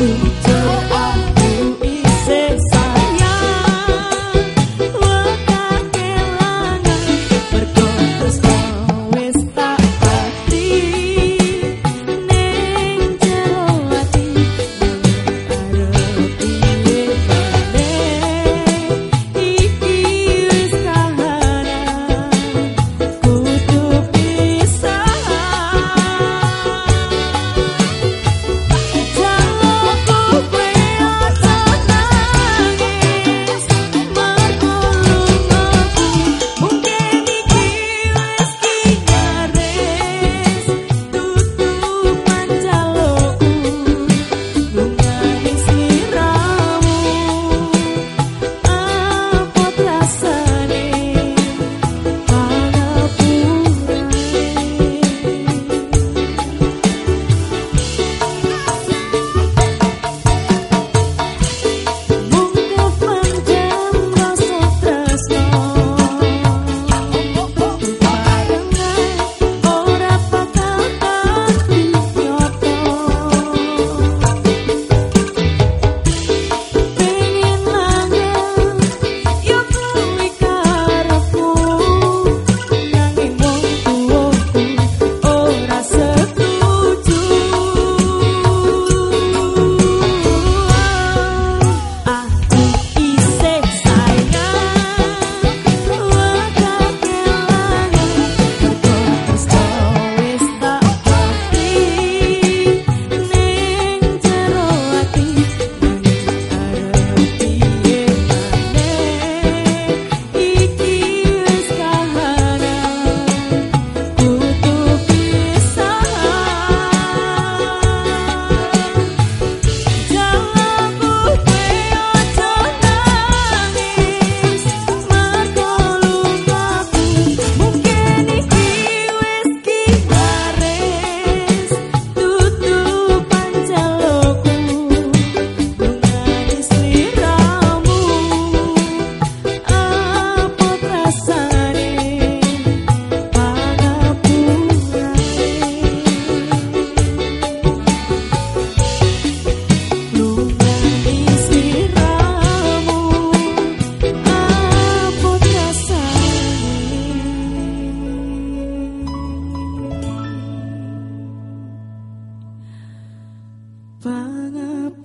You.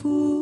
不。